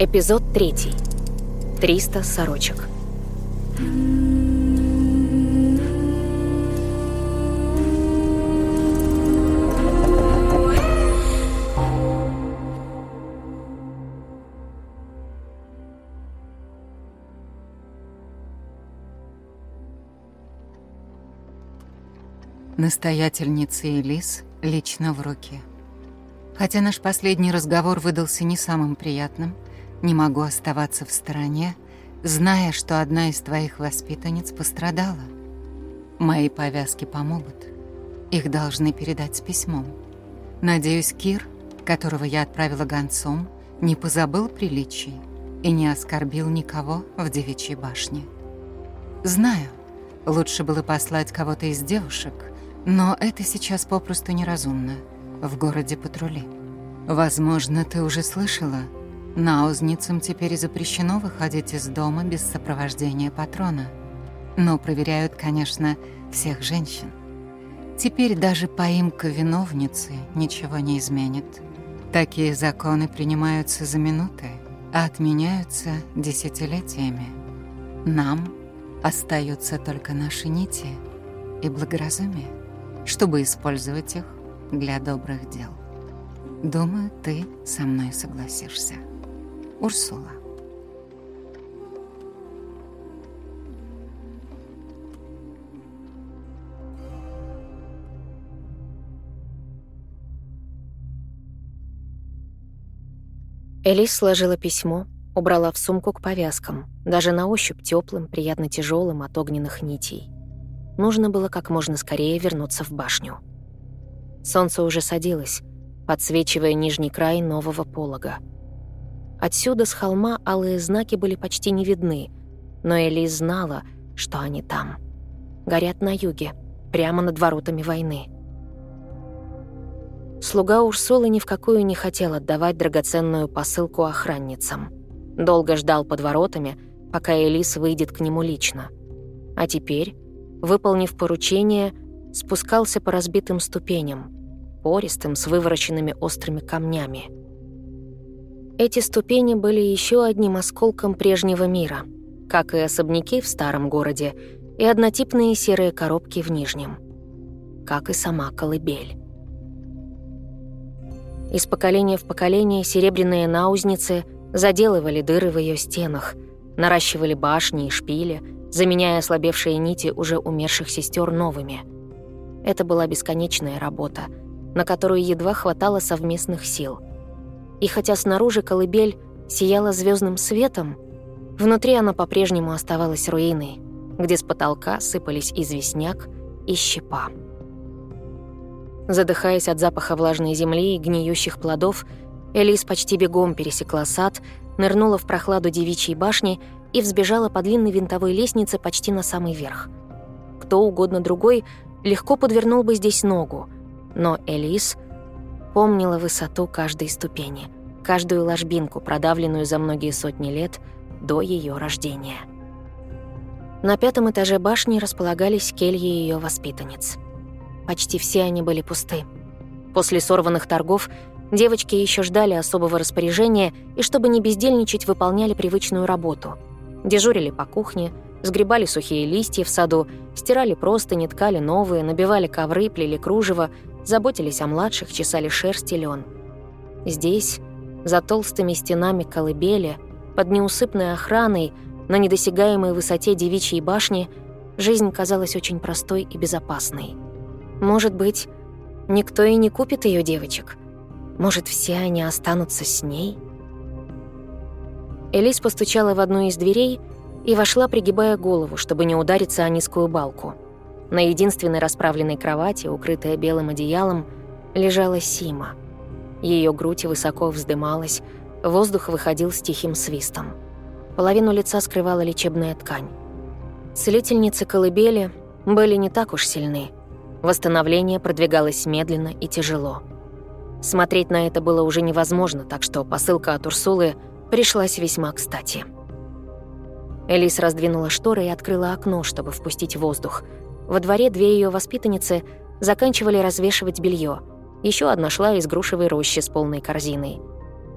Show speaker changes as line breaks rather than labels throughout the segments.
Эпизод 3. 300 сорочек.
Настоятельница Элис лично в руки. Хотя наш последний разговор выдался не самым приятным – не могу оставаться в стороне, зная, что одна из твоих воспитанниц пострадала. Мои повязки помогут. Их должны передать с письмом. Надеюсь, Кир, которого я отправила гонцом, не позабыл приличий и не оскорбил никого в девичьей башне. Знаю, лучше было послать кого-то из девушек, но это сейчас попросту неразумно. В городе патрули. Возможно, ты уже слышала Наузницам теперь запрещено выходить из дома без сопровождения патрона. Но проверяют, конечно, всех женщин. Теперь даже поимка виновницы ничего не изменит. Такие законы принимаются за минуты, а отменяются десятилетиями. Нам остаются только наши нити и благоразумие, чтобы использовать их для добрых дел. Думаю, ты со мной согласишься. Урсула.
Элис сложила письмо, убрала в сумку к повязкам, даже на ощупь теплым, приятно тяжелым от огненных нитей. Нужно было как можно скорее вернуться в башню. Солнце уже садилось, подсвечивая нижний край нового полога — Отсюда с холма алые знаки были почти не видны, но Элис знала, что они там. Горят на юге, прямо над воротами войны. Слуга Урсулы ни в какую не хотел отдавать драгоценную посылку охранницам. Долго ждал под воротами, пока Элис выйдет к нему лично. А теперь, выполнив поручение, спускался по разбитым ступеням, пористым с вывороченными острыми камнями. Эти ступени были еще одним осколком прежнего мира, как и особняки в старом городе и однотипные серые коробки в нижнем, как и сама колыбель. Из поколения в поколение серебряные наузницы заделывали дыры в ее стенах, наращивали башни и шпили, заменяя ослабевшие нити уже умерших сестер новыми. Это была бесконечная работа, на которую едва хватало совместных сил — и хотя снаружи колыбель сияла звездным светом, внутри она по-прежнему оставалась руиной, где с потолка сыпались известняк и щепа. Задыхаясь от запаха влажной земли и гниющих плодов, Элис почти бегом пересекла сад, нырнула в прохладу девичьей башни и взбежала по длинной винтовой лестнице почти на самый верх. Кто угодно другой легко подвернул бы здесь ногу, но Элис — Помнила высоту каждой ступени, каждую ложбинку, продавленную за многие сотни лет до ее рождения. На пятом этаже башни располагались кельи ее воспитанниц. Почти все они были пусты. После сорванных торгов девочки еще ждали особого распоряжения и, чтобы не бездельничать, выполняли привычную работу. Дежурили по кухне, сгребали сухие листья в саду, стирали простыни, ткали новые, набивали ковры, плели кружево, заботились о младших, чесали шерсть и лен. Здесь, за толстыми стенами колыбели, под неусыпной охраной, на недосягаемой высоте девичьей башни, жизнь казалась очень простой и безопасной. Может быть, никто и не купит ее девочек. Может, все они останутся с ней? Элис постучала в одну из дверей и вошла, пригибая голову, чтобы не удариться о низкую балку — на единственной расправленной кровати, укрытая белым одеялом, лежала Сима. Ее грудь высоко вздымалась, воздух выходил с тихим свистом. Половину лица скрывала лечебная ткань. Целительницы колыбели были не так уж сильны. Восстановление продвигалось медленно и тяжело. Смотреть на это было уже невозможно, так что посылка от Урсулы пришлась весьма кстати. Элис раздвинула шторы и открыла окно, чтобы впустить воздух — во дворе две ее воспитанницы заканчивали развешивать белье. Еще одна шла из грушевой рощи с полной корзиной.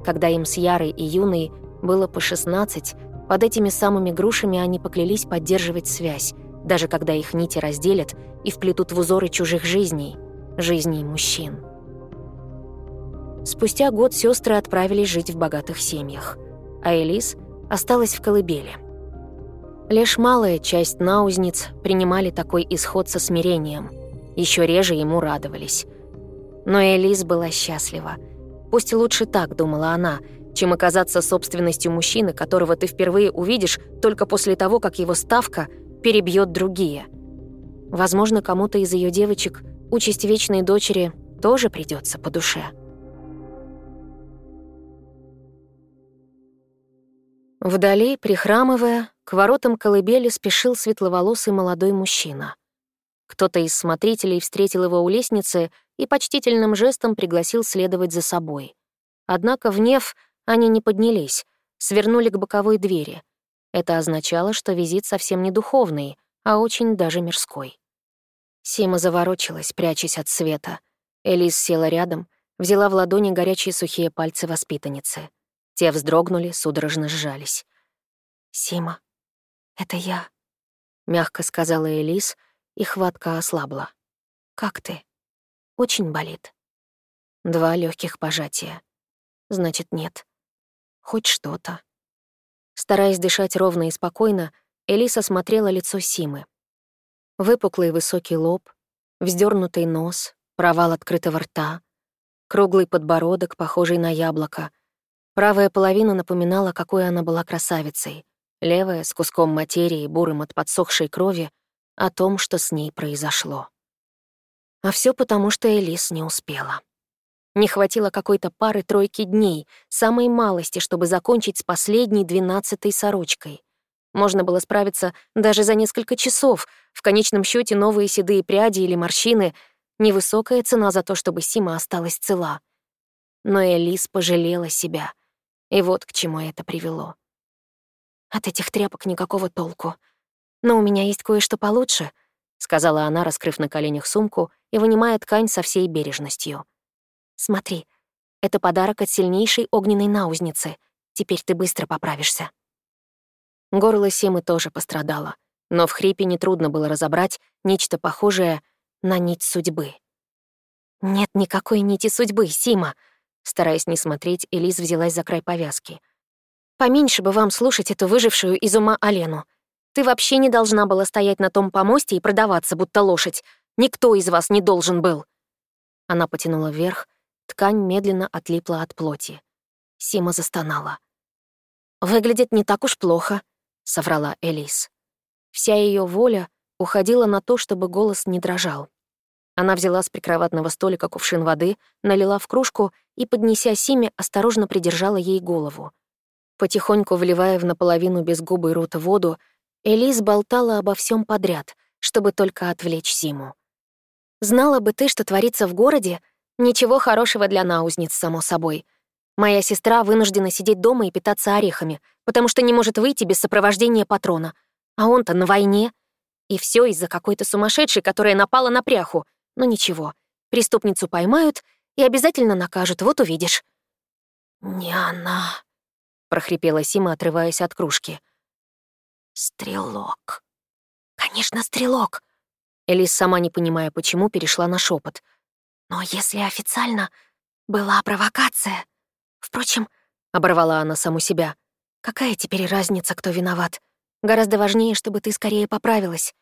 Когда им с Ярой и Юной было по 16, под этими самыми грушами они поклялись поддерживать связь, даже когда их нити разделят и вплетут в узоры чужих жизней, жизней мужчин. Спустя год сестры отправились жить в богатых семьях, а Элис осталась в колыбели. Лишь малая часть наузниц принимали такой исход со смирением, еще реже ему радовались. Но Элис была счастлива. Пусть лучше так, думала она, чем оказаться собственностью мужчины, которого ты впервые увидишь только после того, как его ставка перебьет другие. Возможно, кому-то из ее девочек участь вечной дочери тоже придется по душе. Вдали, прихрамывая, к воротам колыбели спешил светловолосый молодой мужчина. Кто-то из смотрителей встретил его у лестницы и почтительным жестом пригласил следовать за собой. Однако в неф они не поднялись, свернули к боковой двери. Это означало, что визит совсем не духовный, а очень даже мирской. Сима заворочилась, прячась от света. Элис села рядом, взяла в ладони горячие сухие пальцы воспитанницы. Те вздрогнули, судорожно сжались. «Сима», «Это я», — мягко сказала Элис, и хватка ослабла. «Как ты? Очень болит?» Два легких пожатия. «Значит, нет. Хоть что-то». Стараясь дышать ровно и спокойно, Элиса смотрела лицо Симы. Выпуклый высокий лоб, вздернутый нос, провал открытого рта, круглый подбородок, похожий на яблоко. Правая половина напоминала, какой она была красавицей левая с куском материи, бурым от подсохшей крови, о том, что с ней произошло. А все потому, что Элис не успела. Не хватило какой-то пары-тройки дней, самой малости, чтобы закончить с последней двенадцатой сорочкой. Можно было справиться даже за несколько часов. В конечном счете новые седые пряди или морщины — невысокая цена за то, чтобы Сима осталась цела. Но Элис пожалела себя. И вот к чему это привело. От этих тряпок никакого толку. Но у меня есть кое-что получше, сказала она, раскрыв на коленях сумку и вынимая ткань со всей бережностью. Смотри, это подарок от сильнейшей огненной наузницы. Теперь ты быстро поправишься. Горло Семы тоже пострадало, но в хрипе нетрудно было разобрать нечто похожее на нить судьбы. «Нет никакой нити судьбы, Сима!» Стараясь не смотреть, Элис взялась за край повязки — Поменьше бы вам слушать эту выжившую из ума Алену. Ты вообще не должна была стоять на том помосте и продаваться, будто лошадь. Никто из вас не должен был. Она потянула вверх, ткань медленно отлипла от плоти. Сима застонала. «Выглядит не так уж плохо», — соврала Элис. Вся ее воля уходила на то, чтобы голос не дрожал. Она взяла с прикроватного столика кувшин воды, налила в кружку и, поднеся Симе, осторожно придержала ей голову. Потихоньку вливая в наполовину безгубый рот воду, Элис болтала обо всем подряд, чтобы только отвлечь Симу. «Знала бы ты, что творится в городе, ничего хорошего для наузниц, само собой. Моя сестра вынуждена сидеть дома и питаться орехами, потому что не может выйти без сопровождения патрона. А он-то на войне. И все из-за какой-то сумасшедшей, которая напала на пряху. Но ничего, преступницу поймают и обязательно накажут, вот увидишь». «Не она», прохрипела Сима, отрываясь от кружки. «Стрелок. Конечно, стрелок!» Элис, сама не понимая почему, перешла на шепот. «Но если официально, была провокация. Впрочем, — оборвала она саму себя, — какая теперь разница, кто виноват? Гораздо важнее, чтобы ты скорее поправилась».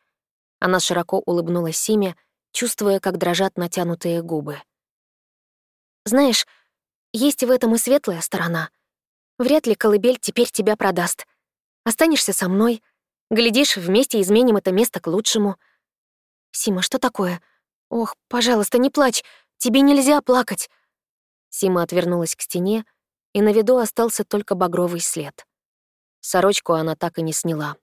Она широко улыбнулась Симе, чувствуя, как дрожат натянутые губы. «Знаешь, есть в этом и светлая сторона», Вряд ли колыбель теперь тебя продаст. Останешься со мной. Глядишь, вместе изменим это место к лучшему. Сима, что такое? Ох, пожалуйста, не плачь. Тебе нельзя плакать. Сима отвернулась к стене, и на виду остался только багровый след. Сорочку она так и не сняла.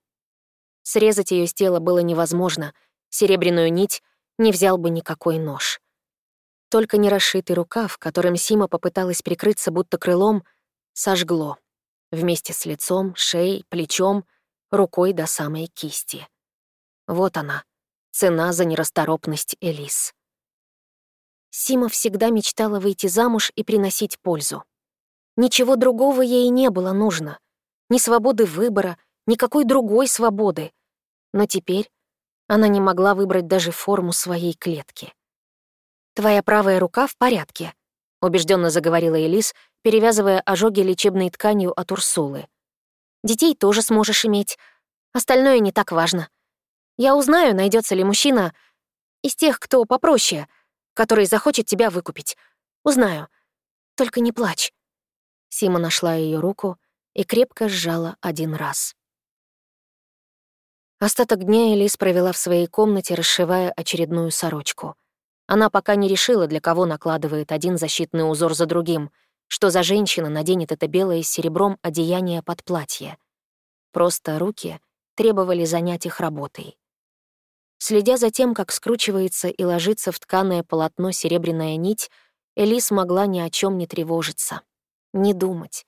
Срезать ее с тела было невозможно. Серебряную нить не взял бы никакой нож. Только нерасшитый рукав, которым Сима попыталась прикрыться будто крылом — сожгло. Вместе с лицом, шеей, плечом, рукой до самой кисти. Вот она, цена за нерасторопность Элис. Сима всегда мечтала выйти замуж и приносить пользу. Ничего другого ей не было нужно. Ни свободы выбора, никакой другой свободы. Но теперь она не могла выбрать даже форму своей клетки. «Твоя правая рука в порядке», — убежденно заговорила Элис, перевязывая ожоги лечебной тканью от Урсулы. «Детей тоже сможешь иметь. Остальное не так важно. Я узнаю, найдется ли мужчина из тех, кто попроще, который захочет тебя выкупить. Узнаю. Только не плачь». Сима нашла ее руку и крепко сжала один раз. Остаток дня Элис провела в своей комнате, расшивая очередную сорочку. Она пока не решила, для кого накладывает один защитный узор за другим — что за женщина наденет это белое с серебром одеяние под платье? Просто руки требовали занять их работой. Следя за тем, как скручивается и ложится в тканое полотно серебряная нить, Элис могла ни о чем не тревожиться, не думать.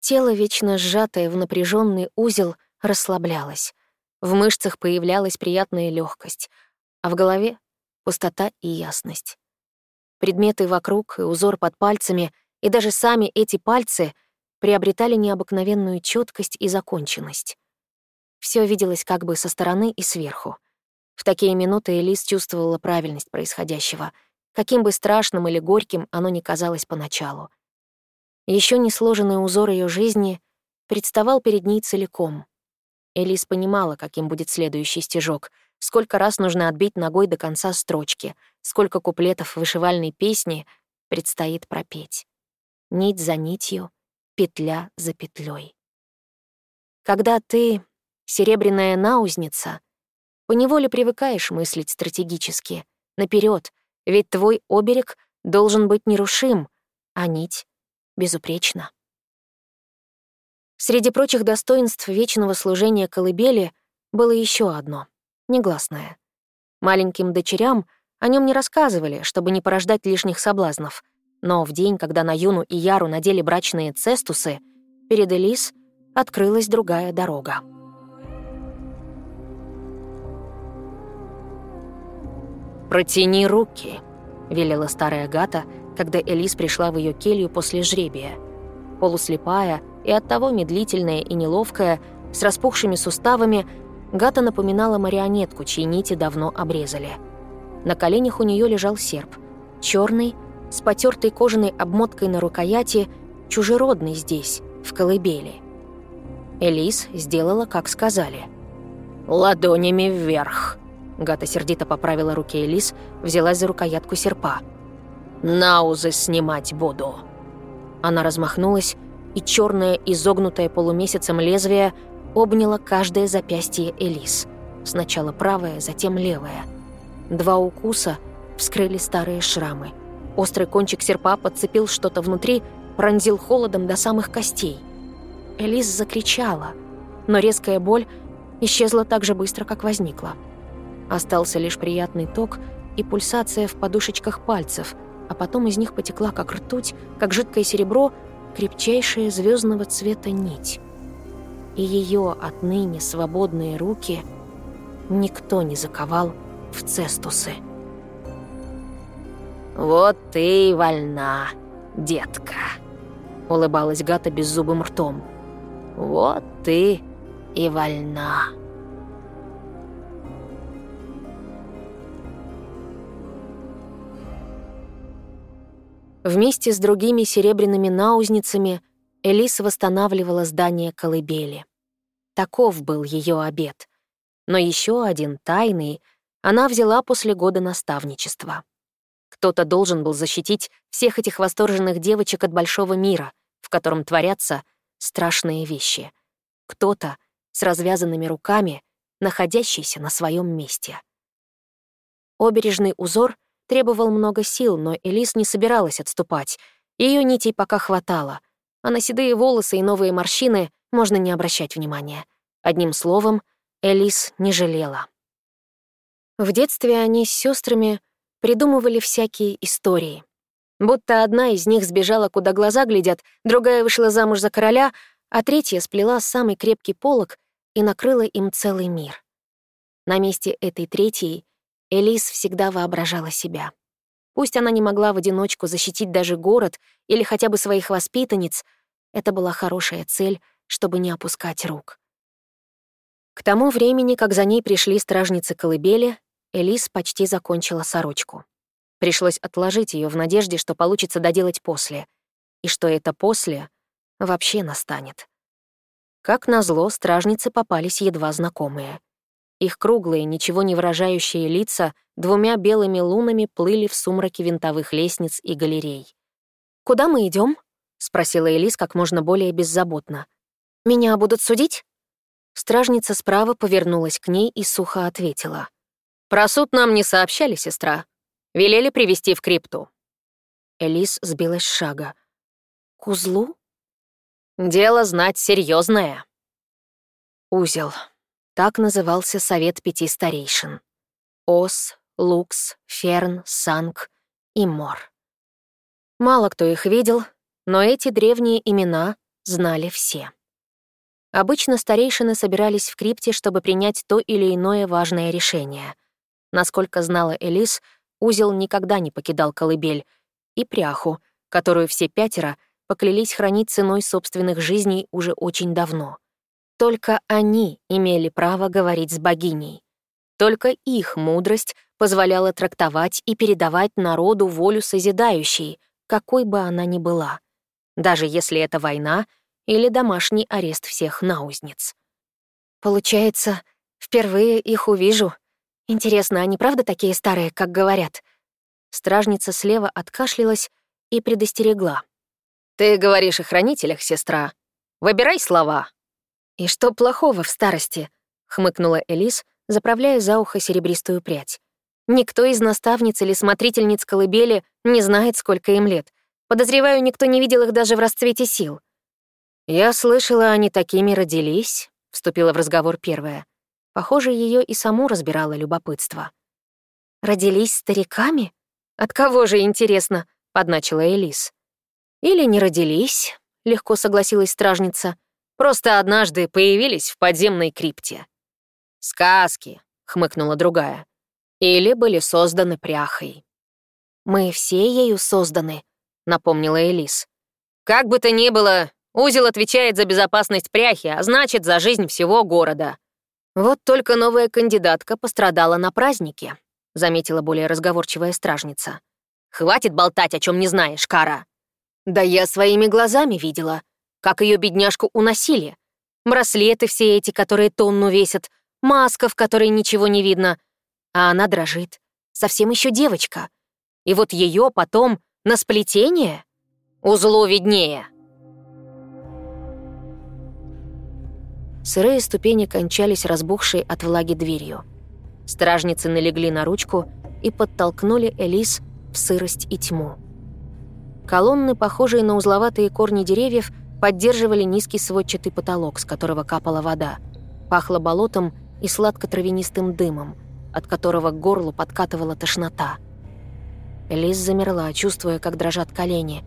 Тело, вечно сжатое в напряженный узел, расслаблялось. В мышцах появлялась приятная легкость, а в голове — пустота и ясность. Предметы вокруг и узор под пальцами и даже сами эти пальцы приобретали необыкновенную четкость и законченность. Все виделось как бы со стороны и сверху. В такие минуты Элис чувствовала правильность происходящего, каким бы страшным или горьким оно ни казалось поначалу. Еще не сложенный узор ее жизни представал перед ней целиком. Элис понимала, каким будет следующий стежок, сколько раз нужно отбить ногой до конца строчки, сколько куплетов вышивальной песни предстоит пропеть нить за нитью, петля за петлей. Когда ты — серебряная наузница, поневоле привыкаешь мыслить стратегически, наперед, ведь твой оберег должен быть нерушим, а нить — безупречна. Среди прочих достоинств вечного служения колыбели было еще одно — негласное. Маленьким дочерям о нем не рассказывали, чтобы не порождать лишних соблазнов — но в день, когда на Юну и Яру надели брачные цестусы, перед Элис открылась другая дорога.
«Протяни руки», — велела старая Гата, когда Элис пришла в ее келью после жребия. Полуслепая и оттого медлительная и неловкая, с распухшими суставами, Гата напоминала марионетку, чьи нити давно обрезали. На коленях у нее лежал серп, черный с потертой кожаной обмоткой на рукояти, чужеродный здесь, в колыбели. Элис сделала, как сказали. «Ладонями вверх!» Гата сердито поправила руки Элис, взялась за рукоятку серпа. «Наузы снимать буду!» Она размахнулась, и черное изогнутое полумесяцем лезвие обняло каждое запястье Элис. Сначала правое, затем левое. Два укуса вскрыли старые шрамы – Острый кончик серпа подцепил что-то внутри, пронзил холодом до самых костей. Элис закричала, но резкая боль исчезла так же быстро, как возникла. Остался лишь приятный ток и пульсация в подушечках пальцев, а потом из них потекла как ртуть, как жидкое серебро, крепчайшая звездного цвета нить. И ее отныне свободные руки никто не заковал в цестусы. «Вот ты и вольна, детка!» — улыбалась Гата беззубым ртом. «Вот ты и вольна!»
Вместе с другими серебряными наузницами Элис восстанавливала здание колыбели. Таков был ее обед. Но еще один, тайный, она взяла после года наставничества. Кто-то должен был защитить всех этих восторженных девочек от большого мира, в котором творятся страшные вещи. Кто-то с развязанными руками, находящийся на своем месте. Обережный узор требовал много сил, но Элис не собиралась отступать. Ее нитей пока хватало, а на седые волосы и новые морщины можно не обращать внимания. Одним словом, Элис не жалела. В детстве они с сестрами придумывали всякие истории. Будто одна из них сбежала, куда глаза глядят, другая вышла замуж за короля, а третья сплела самый крепкий полог и накрыла им целый мир. На месте этой третьей Элис всегда воображала себя. Пусть она не могла в одиночку защитить даже город или хотя бы своих воспитанниц, это была хорошая цель, чтобы не опускать рук. К тому времени, как за ней пришли стражницы колыбели, Элис почти закончила сорочку. Пришлось отложить ее в надежде, что получится доделать после, и что это «после» вообще настанет. Как назло, стражницы попались едва знакомые. Их круглые, ничего не выражающие лица двумя белыми лунами плыли в сумраке винтовых лестниц и галерей. «Куда мы идем? спросила Элис как можно более беззаботно. «Меня будут судить?» Стражница справа повернулась к ней и сухо ответила —
про суд нам не сообщали, сестра. Велели привести в крипту.
Элис сбилась с шага. К узлу?
Дело знать серьезное.
Узел. Так назывался совет пяти старейшин. Ос, Лукс, Ферн, Санг и Мор. Мало кто их видел, но эти древние имена знали все. Обычно старейшины собирались в крипте, чтобы принять то или иное важное решение. Насколько знала Элис, узел никогда не покидал колыбель, и пряху, которую все пятеро поклялись хранить ценой собственных жизней уже очень давно. Только они имели право говорить с богиней. Только их мудрость позволяла трактовать и передавать народу волю созидающей, какой бы она ни была, даже если это война или домашний арест всех наузниц. «Получается, впервые их увижу», «Интересно, они правда такие старые, как говорят?» Стражница слева откашлялась и предостерегла.
«Ты говоришь о хранителях, сестра. Выбирай слова».
«И что плохого в старости?» — хмыкнула Элис, заправляя за ухо серебристую прядь. «Никто из наставниц или смотрительниц колыбели не знает, сколько им лет. Подозреваю, никто не видел их даже в расцвете сил».
«Я слышала, они такими родились», — вступила в разговор первая.
Похоже, ее и саму разбирало любопытство. «Родились стариками? От кого же, интересно?» — подначила Элис.
«Или не родились», — легко согласилась стражница. «Просто однажды появились в подземной крипте». «Сказки», — хмыкнула другая. «Или были созданы пряхой».
«Мы все ею созданы», — напомнила Элис.
«Как бы то ни было, узел отвечает за безопасность пряхи, а значит, за жизнь всего города», «Вот только новая кандидатка пострадала на празднике», — заметила более разговорчивая стражница. «Хватит болтать, о чем не знаешь, Кара!» «Да я своими глазами видела, как ее бедняжку уносили. Браслеты все эти, которые тонну весят, маска, в которой ничего не видно. А она дрожит. Совсем еще девочка. И вот ее потом на сплетение? Узло виднее!»
Сырые ступени кончались разбухшей от влаги дверью. Стражницы налегли на ручку и подтолкнули Элис в сырость и тьму. Колонны, похожие на узловатые корни деревьев, поддерживали низкий сводчатый потолок, с которого капала вода. Пахло болотом и сладко-травянистым дымом, от которого к горлу подкатывала тошнота. Элис замерла, чувствуя, как дрожат колени.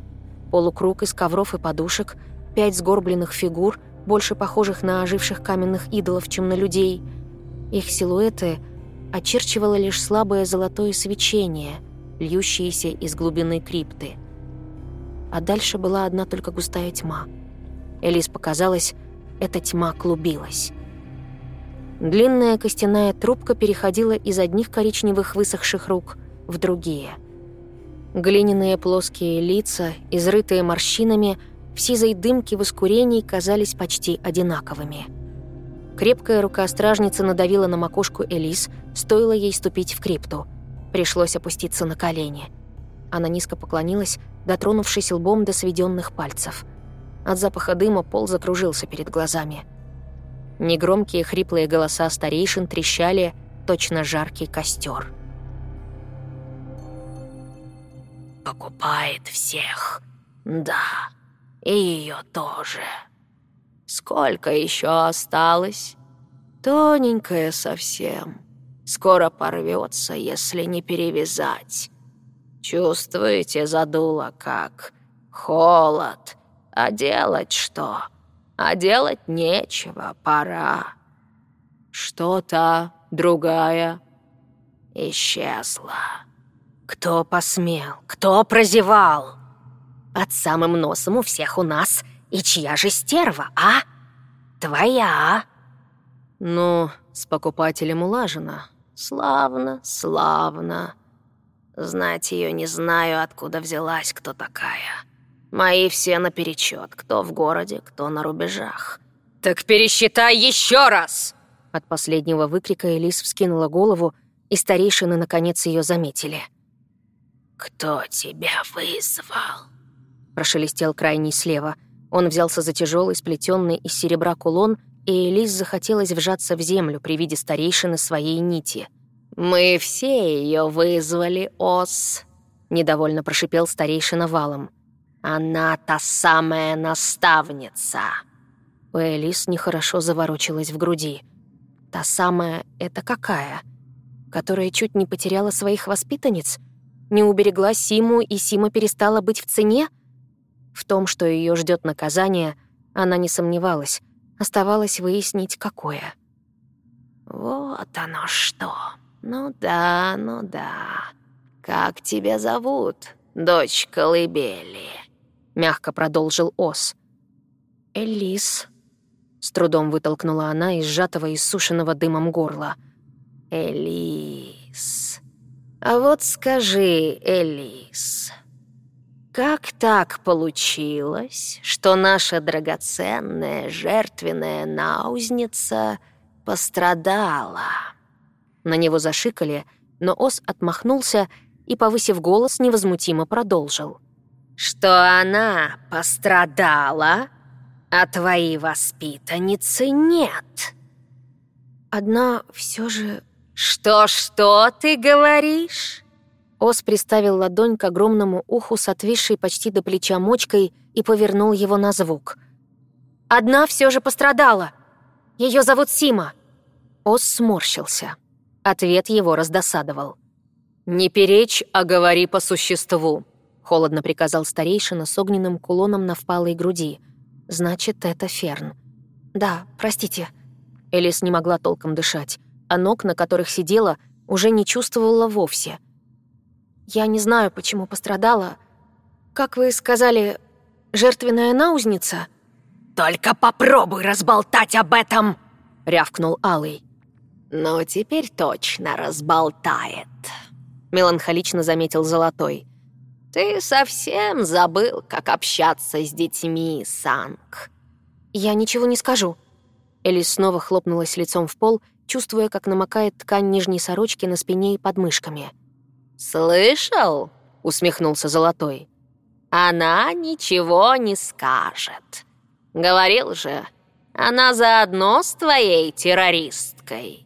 Полукруг из ковров и подушек, пять сгорбленных фигур — больше похожих на оживших каменных идолов, чем на людей. Их силуэты очерчивало лишь слабое золотое свечение, льющееся из глубины крипты. А дальше была одна только густая тьма. Элис показалось, эта тьма клубилась. Длинная костяная трубка переходила из одних коричневых высохших рук в другие. Глиняные плоские лица, изрытые морщинами – в сизой дымке воскурений казались почти одинаковыми. Крепкая рука стражницы надавила на макушку Элис, стоило ей ступить в крипту. Пришлось опуститься на колени. Она низко поклонилась, дотронувшись лбом до сведенных пальцев. От запаха дыма пол закружился перед глазами. Негромкие хриплые голоса старейшин трещали, точно жаркий костер.
«Покупает всех, да», и ее тоже. Сколько еще осталось? Тоненькая совсем. Скоро порвется, если не перевязать. Чувствуете, задуло как? Холод. А делать что? А делать нечего, пора. Что-то другая исчезла. Кто посмел? Кто прозевал? под самым носом у всех у нас. И чья же стерва, а?
Твоя.
Ну, с покупателем улажено.
Славно, славно. Знать ее не знаю, откуда взялась, кто такая. Мои все наперечет, кто в городе, кто на рубежах.
Так пересчитай еще раз! От последнего выкрика Элис вскинула голову, и старейшины наконец ее заметили.
«Кто тебя вызвал?»
прошелестел крайний слева. Он взялся за тяжелый, сплетенный из серебра кулон, и Элис захотелось вжаться в землю при виде старейшины своей нити.
«Мы все ее вызвали, Ос», — недовольно прошипел старейшина валом. «Она та самая наставница!»
У Элис нехорошо заворочилась в груди. «Та самая — это какая? Которая чуть не потеряла своих воспитанниц? Не уберегла Симу, и Сима перестала быть в цене? В том, что ее ждет наказание, она не сомневалась. Оставалось выяснить, какое.
«Вот оно что. Ну да, ну да. Как тебя зовут, дочь колыбели?» Мягко продолжил Ос.
«Элис», — с трудом вытолкнула она из сжатого и сушеного дымом горла.
«Элис. А вот скажи, Элис, как так получилось, что наша драгоценная жертвенная наузница пострадала?
На него зашикали, но Ос отмахнулся и, повысив голос, невозмутимо продолжил.
«Что она пострадала, а твои воспитанницы нет».
«Одна все же...»
«Что-что ты говоришь?»
Ос приставил ладонь к огромному уху с отвисшей почти до плеча мочкой и повернул его на звук. «Одна все же пострадала! Ее зовут Сима!» Ос сморщился. Ответ его раздосадовал.
«Не перечь, а говори по существу», — холодно приказал старейшина с огненным кулоном на впалой груди. «Значит, это Ферн».
«Да, простите». Элис не могла толком дышать, а ног, на которых сидела, уже не чувствовала вовсе — я не знаю, почему пострадала. Как вы сказали, жертвенная наузница?»
«Только попробуй разболтать об этом!» — рявкнул Алый. «Но теперь точно разболтает», — меланхолично заметил Золотой. «Ты совсем забыл, как общаться с детьми, Санг».
«Я ничего не скажу». Элис снова хлопнулась лицом в пол, чувствуя, как намокает ткань нижней сорочки на спине и подмышками —
«Слышал?» — усмехнулся Золотой. «Она ничего не скажет. Говорил же, она заодно с твоей террористкой».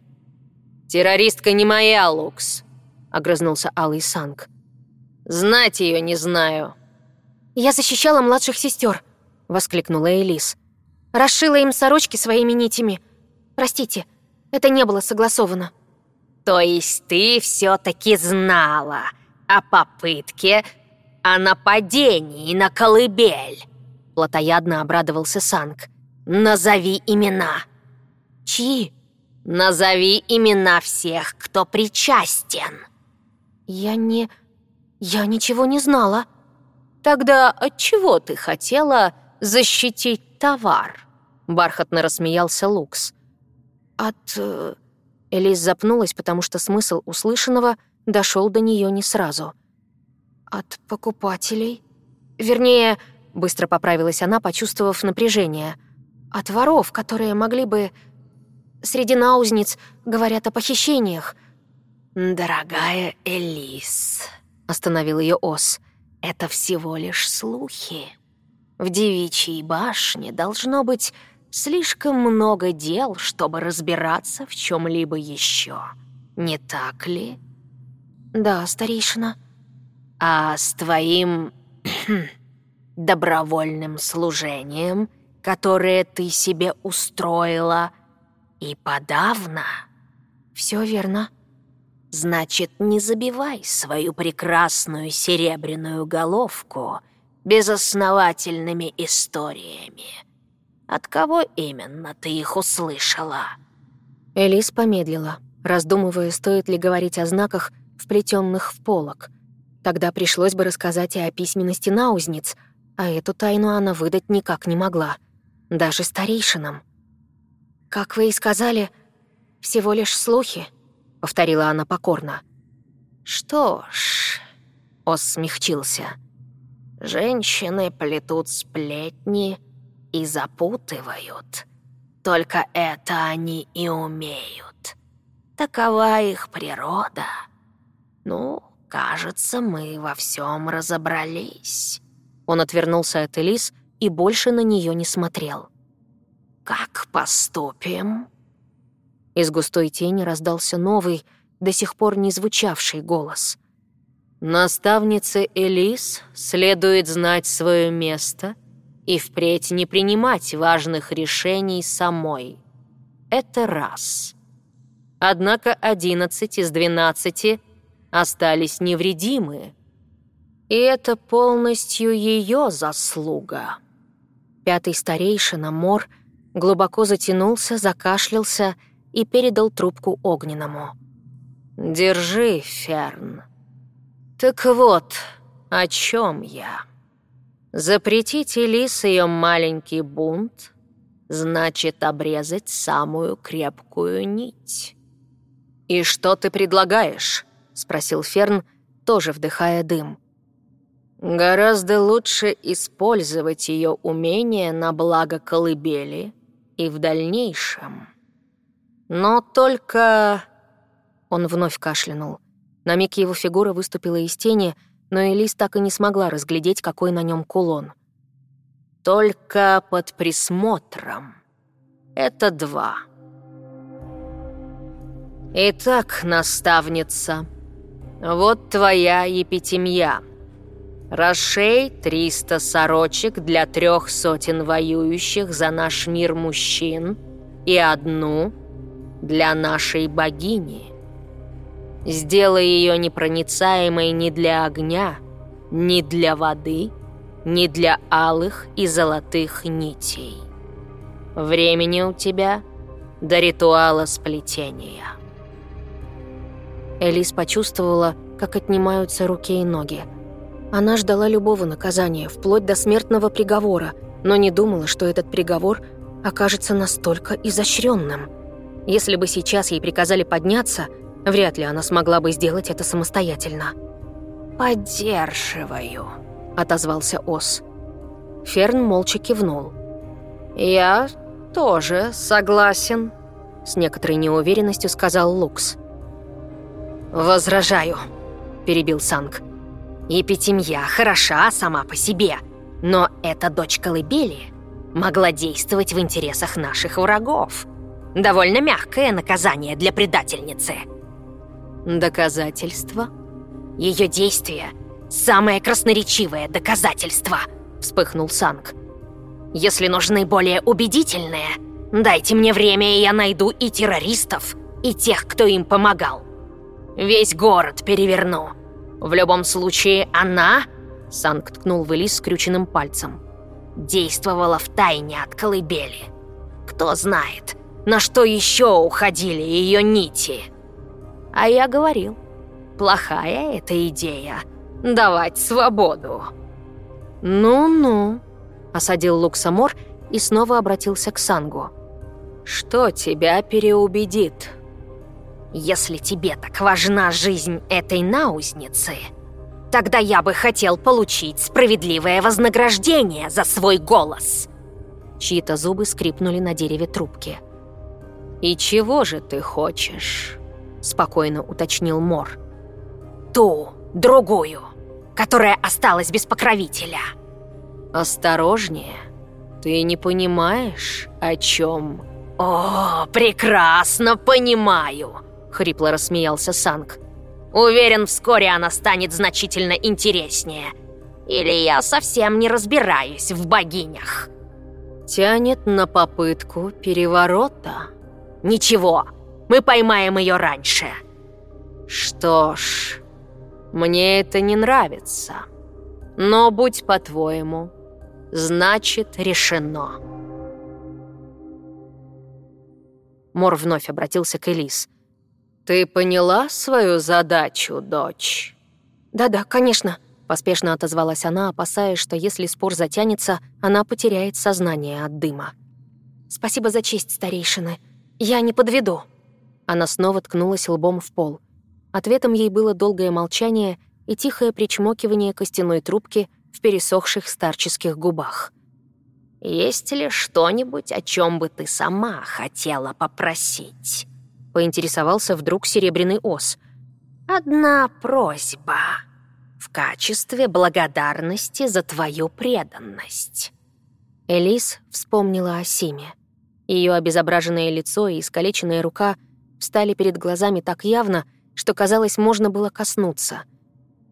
«Террористка не моя, Лукс», — огрызнулся Алый Санг. «Знать ее не знаю».
«Я защищала младших сестер», — воскликнула Элис. «Расшила им сорочки своими нитями. Простите, это не было согласовано».
То есть ты все-таки знала о попытке, о нападении на колыбель?» Платоядно обрадовался Санг. «Назови имена».
Чи?
«Назови имена всех, кто причастен».
«Я не... я ничего не знала».
«Тогда от чего ты хотела защитить товар?» Бархатно рассмеялся Лукс.
«От... Э, Элис запнулась, потому что смысл услышанного дошел до нее не сразу. «От покупателей?» «Вернее...» — быстро поправилась она, почувствовав напряжение. «От воров, которые могли бы...» «Среди наузниц говорят о похищениях».
«Дорогая Элис», — остановил ее Ос, — «это всего лишь слухи. В девичьей башне должно быть Слишком много дел, чтобы разбираться в чем-либо еще. Не так ли?
Да, старейшина.
А с твоим добровольным служением, которое ты себе устроила, и подавно.
Все верно.
Значит, не забивай свою прекрасную серебряную головку безосновательными историями. От кого именно ты их услышала?»
Элис помедлила, раздумывая, стоит ли говорить о знаках, вплетенных в полок. Тогда пришлось бы рассказать и о письменности наузниц, а эту тайну она выдать никак не могла, даже старейшинам.
«Как вы и сказали, всего лишь слухи», — повторила она покорно.
«Что ж...» — Ос смягчился. «Женщины плетут сплетни...» и запутывают. Только это они и умеют. Такова их природа. Ну, кажется, мы во всем разобрались».
Он отвернулся от Элис и больше на нее не смотрел.
«Как поступим?»
Из густой тени раздался новый, до сих пор не звучавший голос. «Наставнице Элис следует знать свое место и впредь не принимать важных решений самой. Это раз. Однако 11 из 12 остались невредимы, и это полностью ее заслуга. Пятый старейшина Мор глубоко затянулся, закашлялся и передал трубку огненному. «Держи, Ферн. Так вот, о чем я?» Запретить Элис ее маленький бунт, значит обрезать самую крепкую нить. «И что ты предлагаешь?» — спросил Ферн, тоже вдыхая дым. «Гораздо лучше использовать ее умение на благо колыбели и в дальнейшем. Но только...» Он вновь кашлянул. На миг его фигура выступила из тени — но Элис так и не смогла разглядеть, какой на нем кулон. «Только под присмотром. Это два». «Итак, наставница, вот твоя епитемья. Расшей — триста сорочек для трех сотен воюющих за наш мир мужчин и одну для нашей богини». Сделай ее непроницаемой ни для огня, ни для воды, ни для алых и золотых нитей. Времени у тебя до ритуала сплетения. Элис почувствовала, как отнимаются руки и ноги. Она ждала любого наказания, вплоть до смертного приговора, но не думала, что этот приговор окажется настолько изощренным. Если бы сейчас ей приказали подняться – Вряд ли она смогла бы сделать это самостоятельно.
«Поддерживаю», — отозвался Ос.
Ферн молча кивнул.
«Я тоже согласен», —
с некоторой неуверенностью сказал Лукс.
«Возражаю», — перебил Санг. «Епитемья хороша сама по себе, но эта дочь колыбели могла действовать в интересах наших врагов. Довольно мягкое наказание для предательницы».
«Доказательства?»
«Ее действия – самое красноречивое доказательство!» – вспыхнул Санг. «Если нужны более убедительные, дайте мне время, и я найду и террористов, и тех, кто им помогал. Весь город переверну. В любом случае, она...» – Санг ткнул в Элис скрюченным пальцем. «Действовала в тайне от колыбели. Кто знает, на что еще уходили ее нити?» А я говорил, плохая эта идея — давать свободу.
«Ну-ну», — осадил Луксамор и снова обратился к Сангу. «Что тебя переубедит?»
«Если тебе так важна жизнь этой наузницы, тогда я бы хотел получить справедливое вознаграждение за свой голос!»
Чьи-то зубы скрипнули на дереве трубки. «И чего же ты хочешь?» — спокойно уточнил Мор.
«Ту, другую, которая осталась без покровителя».
«Осторожнее, ты не понимаешь, о чем...»
«О, прекрасно понимаю!» — хрипло рассмеялся Санг. «Уверен, вскоре она станет значительно интереснее. Или я совсем не разбираюсь в богинях?»
«Тянет на попытку переворота».
«Ничего, мы поймаем ее раньше.
Что ж, мне это не нравится. Но будь по-твоему, значит решено. Мор вновь обратился к Элис. «Ты поняла свою задачу, дочь?» «Да-да, конечно», — поспешно отозвалась она, опасаясь, что если спор затянется, она потеряет сознание от дыма.
«Спасибо за честь, старейшины. Я не подведу».
Она снова ткнулась лбом в пол. Ответом ей было долгое молчание и тихое причмокивание костяной трубки в пересохших старческих губах.
«Есть ли что-нибудь, о чем бы ты сама хотела попросить?»
— поинтересовался вдруг Серебряный Ос.
«Одна просьба. В качестве благодарности за твою преданность».
Элис вспомнила о Симе. Ее обезображенное лицо и искалеченная рука — встали перед глазами так явно, что, казалось, можно было коснуться.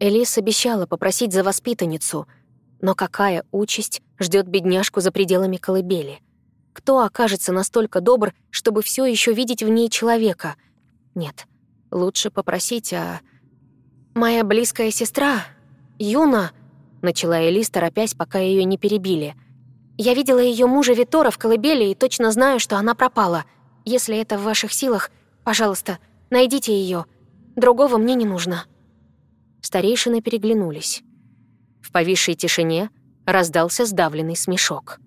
Элис обещала попросить за воспитанницу, но какая участь ждет бедняжку за пределами колыбели? Кто окажется настолько добр, чтобы все еще видеть в ней человека? Нет, лучше попросить, а... «Моя близкая сестра, Юна», — начала Элис, торопясь, пока ее не перебили. «Я видела ее мужа Витора в колыбели и точно знаю, что она пропала. Если это в ваших силах, Пожалуйста, найдите ее. Другого мне не нужно». Старейшины переглянулись. В повисшей тишине раздался сдавленный смешок.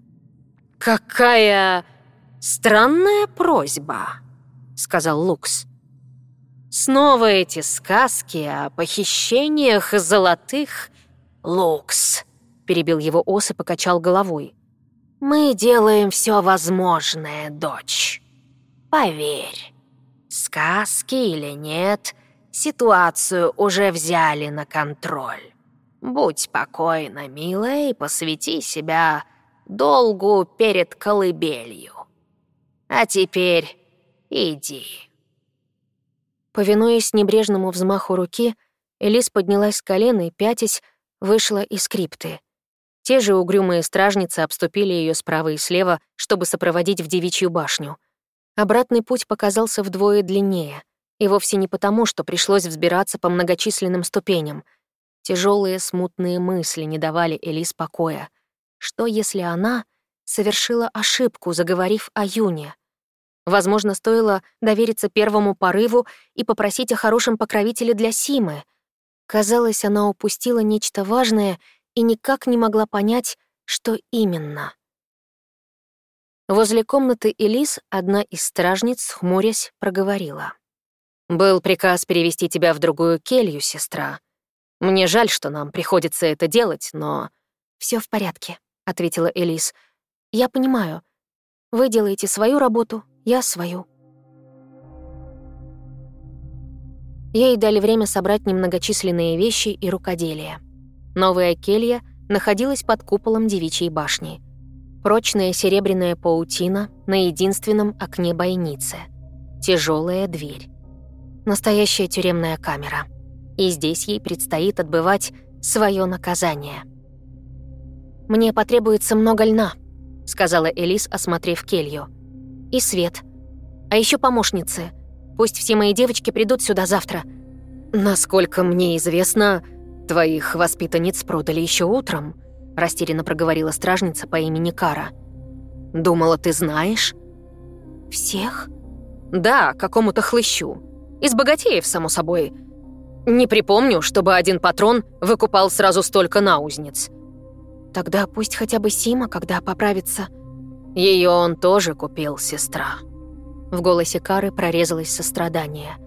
«Какая странная просьба», — сказал Лукс. «Снова эти сказки о похищениях золотых Лукс», — перебил его ос и покачал головой. «Мы делаем все возможное, дочь. Поверь» сказки или нет, ситуацию уже взяли на контроль. Будь спокойна, милая, и посвяти себя долгу перед колыбелью. А теперь иди».
Повинуясь небрежному взмаху руки, Элис поднялась с колена и, пятясь, вышла из скрипты. Те же угрюмые стражницы обступили ее справа и слева, чтобы сопроводить в девичью башню — Обратный путь показался вдвое длиннее, и вовсе не потому, что пришлось взбираться по многочисленным ступеням. Тяжелые смутные мысли не давали Элис покоя. Что, если она совершила ошибку, заговорив о Юне? Возможно, стоило довериться первому порыву и попросить о хорошем покровителе для Симы. Казалось, она упустила нечто важное и никак не могла понять, что именно. Возле комнаты Элис одна из стражниц, хмурясь, проговорила. «Был приказ перевести тебя в другую келью, сестра. Мне жаль, что нам приходится это делать, но...» Все в порядке», — ответила Элис. «Я понимаю. Вы делаете свою работу, я свою». Ей дали время собрать немногочисленные вещи и рукоделие. Новая келья находилась под куполом девичьей башни — Прочная серебряная паутина на единственном окне бойницы. Тяжелая дверь. Настоящая тюремная камера. И здесь ей предстоит отбывать свое наказание. «Мне потребуется много льна», — сказала Элис, осмотрев келью. «И свет. А еще помощницы. Пусть все мои девочки придут сюда завтра». «Насколько мне известно, твоих воспитанниц продали еще утром», — растерянно проговорила стражница по имени Кара. «Думала, ты знаешь?» «Всех?» «Да, какому-то хлыщу. Из богатеев, само собой. Не припомню, чтобы один патрон выкупал сразу столько наузниц». «Тогда пусть хотя бы Сима, когда поправится». Ее он тоже купил, сестра». В голосе Кары прорезалось сострадание.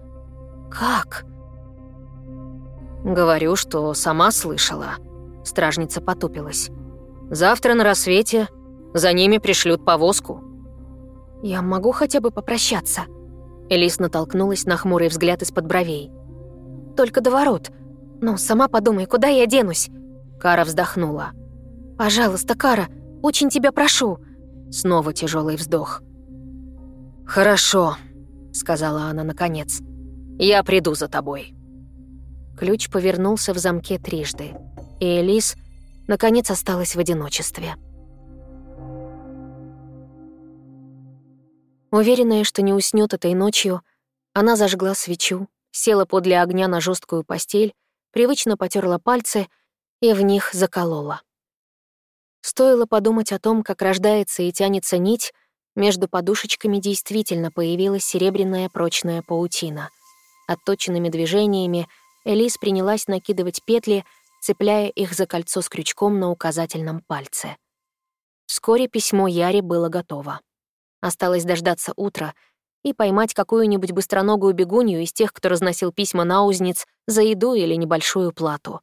«Как?» «Говорю, что сама слышала. Стражница потупилась. «Завтра на рассвете за ними пришлют повозку». «Я могу хотя бы попрощаться?» Элис натолкнулась на хмурый взгляд из-под бровей. «Только до ворот. Ну, сама подумай, куда я денусь?» Кара вздохнула. «Пожалуйста, Кара, очень тебя прошу». Снова тяжелый вздох. «Хорошо», — сказала она наконец. «Я приду за тобой». Ключ повернулся в замке трижды и Элис, наконец осталась в одиночестве. Уверенная, что не уснёт этой ночью, она зажгла свечу, села подле огня на жесткую постель, привычно потёрла пальцы и в них заколола. Стоило подумать о том, как рождается и тянется нить, между подушечками действительно появилась серебряная прочная паутина. Отточенными движениями Элис принялась накидывать петли — цепляя их за кольцо с крючком на указательном пальце. Вскоре письмо Яре было готово. Осталось дождаться утра и поймать какую-нибудь быстроногую бегунью из тех, кто разносил письма на узниц за еду или небольшую плату.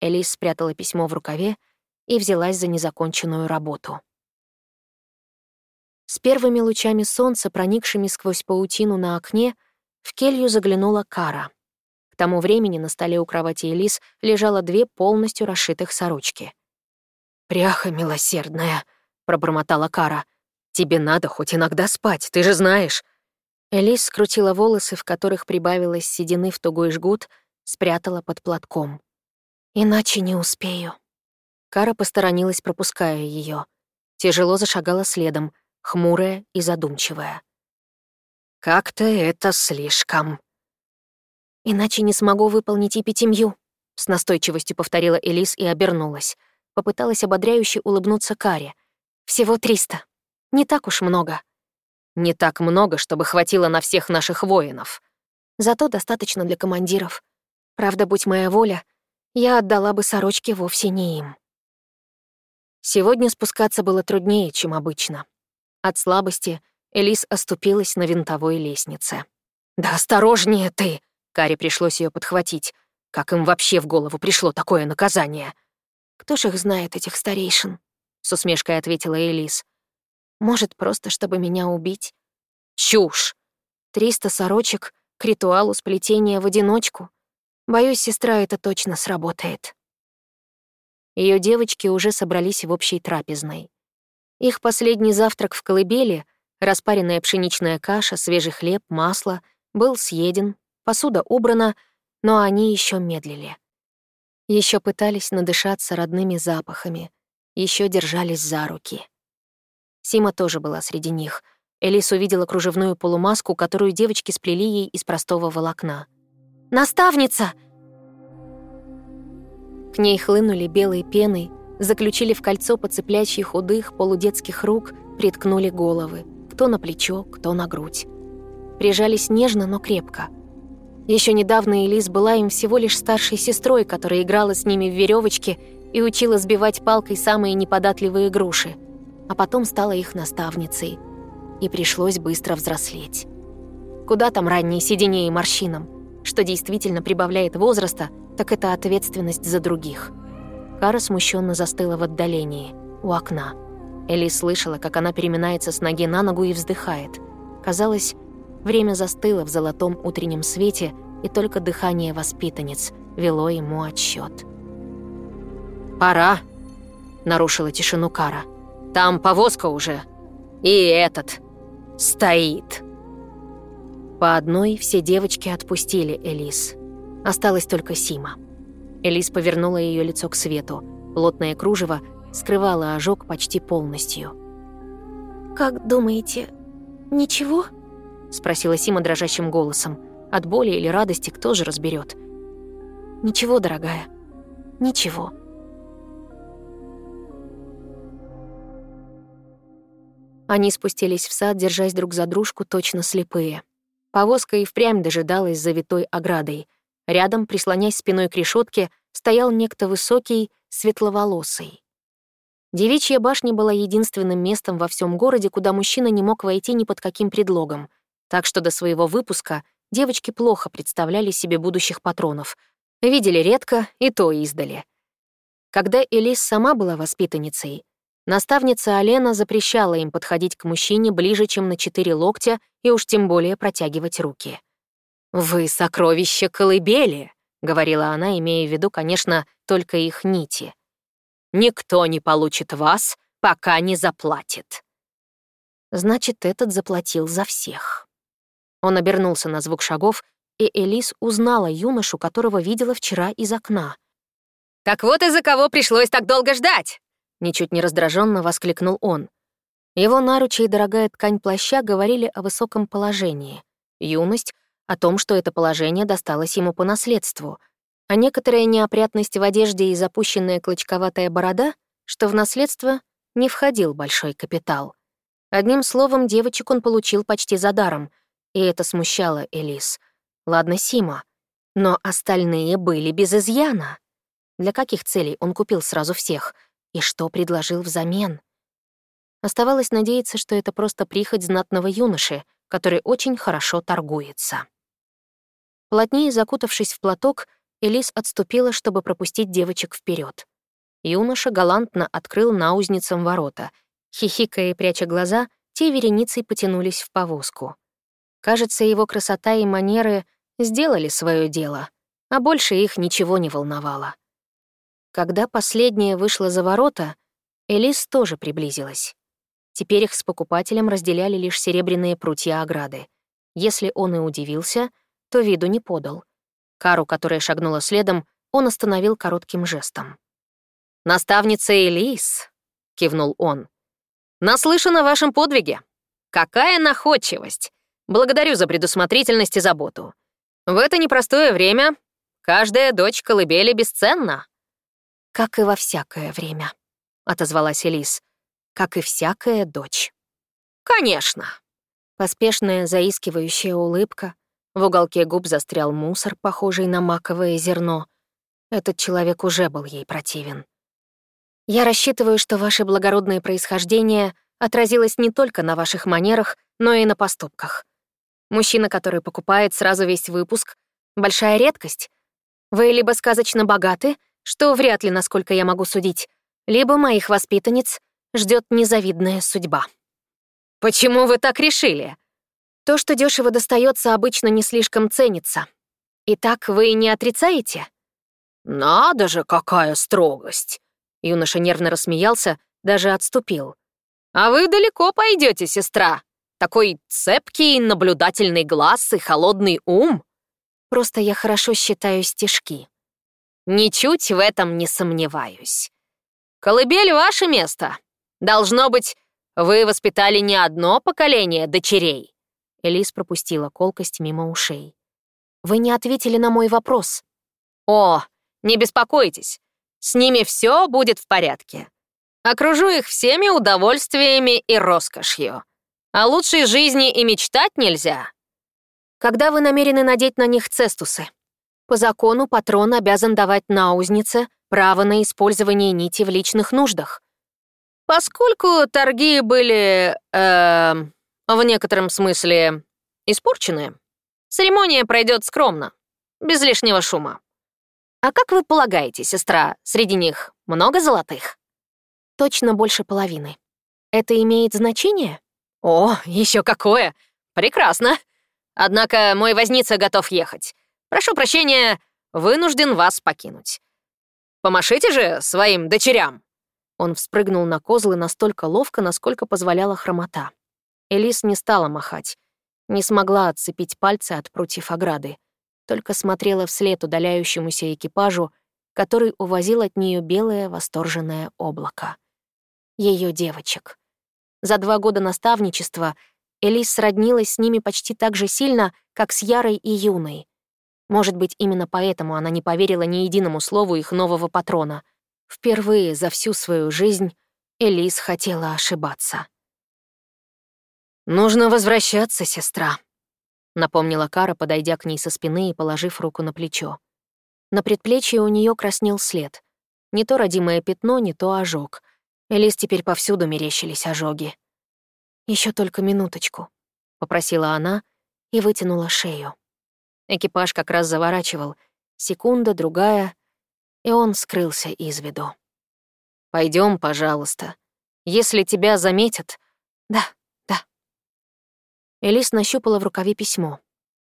Элис спрятала письмо в рукаве и взялась за незаконченную работу. С первыми лучами солнца, проникшими сквозь паутину на окне, в келью заглянула Кара — Тому времени на столе у кровати Элис лежало две полностью расшитых сорочки. «Пряха милосердная», — пробормотала Кара. «Тебе надо хоть иногда спать, ты же знаешь». Элис скрутила волосы, в которых прибавилось седины в тугой жгут, спрятала под платком. «Иначе не успею». Кара посторонилась, пропуская ее. Тяжело зашагала следом, хмурая и задумчивая. «Как-то это слишком», «Иначе не смогу выполнить и пятимью», — с настойчивостью повторила Элис и обернулась. Попыталась ободряюще улыбнуться Каре. «Всего триста. Не так уж много». «Не так много, чтобы хватило на всех наших воинов». «Зато достаточно для командиров. Правда, будь моя воля, я отдала бы сорочки вовсе не им». Сегодня спускаться было труднее, чем обычно. От слабости Элис оступилась на винтовой лестнице. «Да осторожнее ты!» Каре пришлось ее подхватить. Как им вообще в голову пришло такое наказание? «Кто ж их знает, этих старейшин?» — с усмешкой ответила Элис. «Может, просто, чтобы меня убить?» «Чушь!» «Триста сорочек к ритуалу сплетения в одиночку. Боюсь, сестра это точно сработает». Ее девочки уже собрались в общей трапезной. Их последний завтрак в колыбели, распаренная пшеничная каша, свежий хлеб, масло, был съеден посуда убрана, но они еще медлили. Еще пытались надышаться родными запахами, еще держались за руки. Сима тоже была среди них. Элис увидела кружевную полумаску, которую девочки сплели ей из простого волокна. «Наставница!» К ней хлынули белые пены, заключили в кольцо по худых полудетских рук, приткнули головы, кто на плечо, кто на грудь. Прижались нежно, но крепко — еще недавно Элис была им всего лишь старшей сестрой, которая играла с ними в веревочке и учила сбивать палкой самые неподатливые груши, а потом стала их наставницей. И пришлось быстро взрослеть. Куда там ранние седине и морщинам? Что действительно прибавляет возраста, так это ответственность за других. Кара смущенно застыла в отдалении, у окна. Элис слышала, как она переминается с ноги на ногу и вздыхает. Казалось, Время застыло в золотом утреннем свете, и только дыхание воспитанниц вело ему отсчет. «Пора!» — нарушила тишину Кара. «Там повозка уже! И этот! Стоит!» По одной все девочки отпустили Элис. Осталась только Сима. Элис повернула ее лицо к свету. Плотное кружево скрывало ожог почти полностью. «Как думаете, ничего?» спросила Сима дрожащим голосом. От боли или радости кто же разберет? Ничего, дорогая. Ничего. Они спустились в сад, держась друг за дружку, точно слепые. Повозка и впрямь дожидалась завитой оградой. Рядом, прислонясь спиной к решетке, стоял некто высокий, светловолосый. Девичья башня была единственным местом во всем городе, куда мужчина не мог войти ни под каким предлогом так что до своего выпуска девочки плохо представляли себе будущих патронов, видели редко и то издали. Когда Элис сама была воспитанницей, наставница Алена запрещала им подходить к мужчине ближе, чем на четыре локтя и уж тем более протягивать руки. «Вы — сокровище колыбели», — говорила она, имея в виду, конечно, только их нити. «Никто не получит вас, пока не заплатит». Значит, этот заплатил за всех. Он обернулся на звук шагов, и Элис узнала юношу, которого видела вчера из окна. «Так вот из-за кого пришлось так долго ждать!» Ничуть не раздраженно воскликнул он. Его наручи и дорогая ткань плаща говорили о высоком положении. Юность — о том, что это положение досталось ему по наследству. А некоторая неопрятность в одежде и запущенная клочковатая борода, что в наследство не входил большой капитал. Одним словом, девочек он получил почти за даром — и это смущало Элис. Ладно, Сима, но остальные были без изъяна. Для каких целей он купил сразу всех? И что предложил взамен?
Оставалось надеяться, что это просто прихоть знатного юноши, который очень хорошо торгуется. Плотнее закутавшись в платок, Элис отступила, чтобы пропустить девочек вперед. Юноша галантно открыл наузницам ворота. Хихикая и пряча глаза, те вереницей потянулись в повозку. Кажется, его красота и манеры сделали свое дело, а больше их ничего не волновало. Когда последняя вышла за ворота, Элис тоже приблизилась. Теперь их с покупателем разделяли лишь серебряные прутья ограды. Если он и удивился, то виду не подал. Кару, которая шагнула следом, он остановил коротким жестом. «Наставница Элис», — кивнул он, — «наслышан о вашем подвиге. Какая находчивость! Благодарю за предусмотрительность и заботу. В это непростое время каждая дочь колыбели бесценна».
«Как и во всякое время», — отозвалась Элис. «Как и всякая дочь».
«Конечно».
Поспешная заискивающая улыбка. В уголке губ застрял мусор, похожий на маковое зерно. Этот человек уже был ей противен. «Я рассчитываю, что ваше благородное происхождение отразилось не только на ваших манерах, но и на поступках. Мужчина, который покупает сразу весь выпуск — большая редкость. Вы либо сказочно богаты, что вряд ли, насколько я могу судить, либо моих воспитанниц ждет незавидная судьба.
«Почему вы так решили?»
«То, что дешево достается, обычно не слишком ценится. Итак, вы не отрицаете?»
«Надо же, какая строгость!» Юноша нервно рассмеялся, даже отступил. «А вы далеко пойдете, сестра?» Такой цепкий, наблюдательный глаз и холодный ум.
Просто я хорошо считаю стежки.
Ничуть в этом не сомневаюсь. Колыбель — ваше место. Должно быть, вы воспитали не одно поколение дочерей.
Элис пропустила колкость мимо ушей. Вы не ответили на мой вопрос.
О, не беспокойтесь. С ними все будет в порядке. Окружу их всеми удовольствиями и роскошью. О лучшей жизни и мечтать нельзя.
Когда вы намерены надеть на них цестусы? По закону патрон обязан давать наузнице право на использование нити в личных нуждах.
Поскольку торги были, э, в некотором смысле, испорчены, церемония пройдет скромно, без лишнего шума. А как вы полагаете, сестра, среди них много золотых?
Точно больше половины. Это имеет значение?
«О, еще какое! Прекрасно! Однако мой возница готов ехать. Прошу прощения, вынужден вас покинуть. Помашите же своим дочерям!»
Он вспрыгнул на козлы настолько ловко, насколько позволяла хромота. Элис не стала махать, не смогла отцепить пальцы от прутьев ограды, только смотрела вслед удаляющемуся экипажу, который увозил от нее белое восторженное облако. Ее девочек. За два года наставничества Элис сроднилась с ними почти так же сильно, как с Ярой и Юной. Может быть, именно поэтому она не поверила ни единому слову их нового патрона. Впервые за всю свою жизнь Элис хотела ошибаться.
«Нужно возвращаться, сестра», —
напомнила Кара, подойдя к ней со спины и положив руку на плечо. На предплечье у нее краснел след. Не то родимое пятно, не то ожог. Элис теперь повсюду мерещились ожоги. Еще только минуточку», — попросила она и вытянула шею. Экипаж как раз заворачивал. Секунда, другая, и он скрылся из виду.
Пойдем, пожалуйста. Если тебя заметят...»
«Да, да». Элис нащупала в рукаве письмо.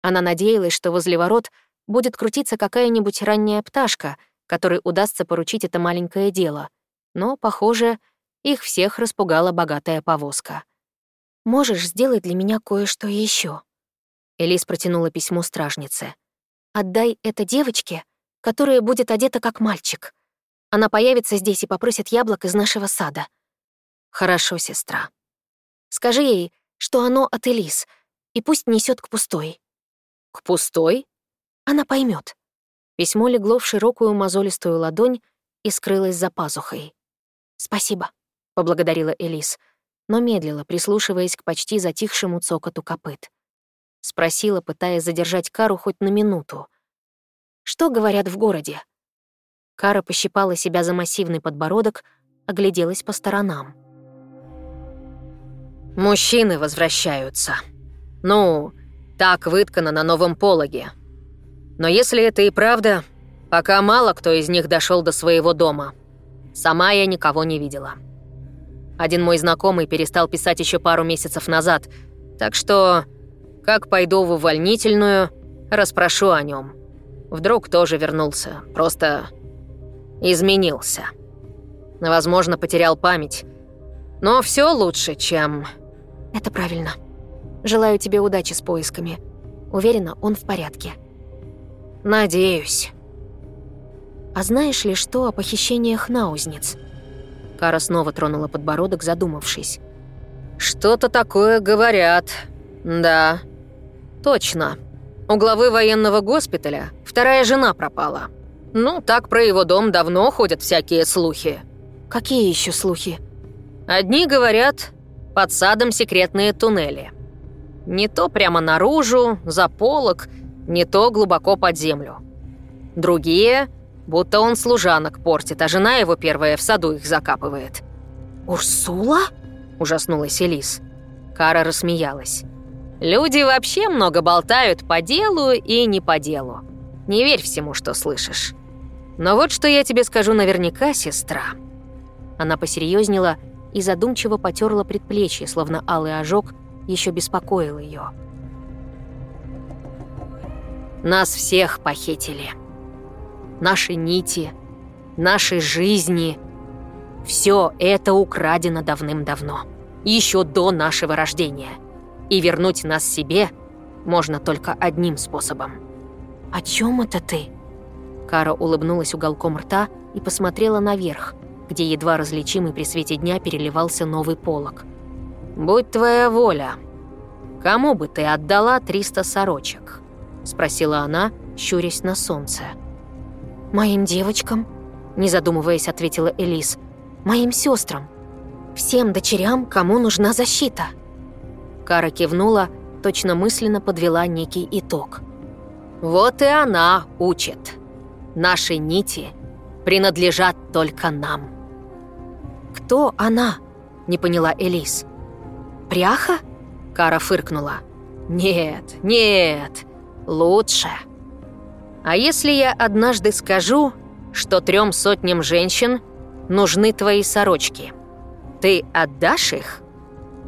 Она надеялась, что возле ворот будет крутиться какая-нибудь ранняя пташка, которой удастся поручить это маленькое дело — но, похоже, их всех распугала богатая повозка. «Можешь сделать для меня кое-что еще? Элис протянула письмо стражнице. «Отдай это девочке, которая будет одета как мальчик. Она появится здесь и попросит яблок из нашего сада». «Хорошо, сестра. Скажи ей, что оно от Элис, и пусть несет к пустой».
«К пустой?»
«Она поймет. Письмо легло в широкую мозолистую ладонь и скрылось за пазухой. «Спасибо», — поблагодарила Элис, но медлила, прислушиваясь к почти затихшему цокоту копыт. Спросила, пытаясь задержать Кару хоть на минуту. «Что говорят в городе?» Кара пощипала себя за массивный подбородок, огляделась по сторонам. «Мужчины возвращаются. Ну, так выткано на новом пологе. Но если это и правда, пока мало кто из них дошел до своего дома». Сама я никого не видела. Один мой знакомый перестал писать еще пару месяцев назад, так что, как пойду в увольнительную, расспрошу о нем. Вдруг тоже вернулся, просто изменился. Возможно, потерял память. Но все лучше, чем...
Это правильно. Желаю тебе удачи с поисками. Уверена, он в порядке.
Надеюсь.
А знаешь ли что о похищениях наузниц?»
Кара снова тронула подбородок, задумавшись. «Что-то такое говорят. Да. Точно. У главы военного госпиталя вторая жена пропала. Ну, так про его дом давно ходят всякие слухи».
«Какие еще слухи?»
«Одни говорят, под садом секретные туннели. Не то прямо наружу, за полок, не то глубоко под землю. Другие — Будто он служанок портит, а жена его первая в саду их закапывает.
«Урсула?»
– ужаснулась Элис. Кара рассмеялась. «Люди вообще много болтают по делу и не по делу. Не верь всему, что слышишь. Но вот что я тебе скажу наверняка, сестра». Она посерьезнела и задумчиво потерла предплечье, словно алый ожог еще беспокоил ее. «Нас всех похитили» наши нити, наши жизни. Все это украдено давным-давно, еще до нашего рождения. И вернуть нас себе можно только одним способом.
«О чем это ты?»
Кара улыбнулась уголком рта и посмотрела наверх, где едва различимый при свете дня переливался новый полог. «Будь твоя воля, кому бы ты отдала 300 сорочек?» – спросила она, щурясь на солнце.
«Моим девочкам?» – не задумываясь, ответила Элис. «Моим сестрам. Всем дочерям, кому нужна защита».
Кара кивнула, точно мысленно подвела некий итог. «Вот и она учит. Наши нити принадлежат только нам».
«Кто она?» – не поняла Элис. «Пряха?»
– Кара фыркнула. «Нет, нет, лучше». А если я однажды скажу, что трем сотням женщин нужны твои сорочки? Ты отдашь их?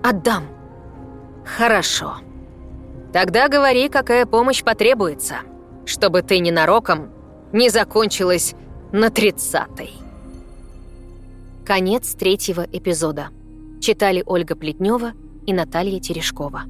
Отдам.
Хорошо. Тогда говори, какая помощь потребуется, чтобы ты ненароком не закончилась на тридцатой.
Конец третьего эпизода. Читали Ольга Плетнева и Наталья Терешкова.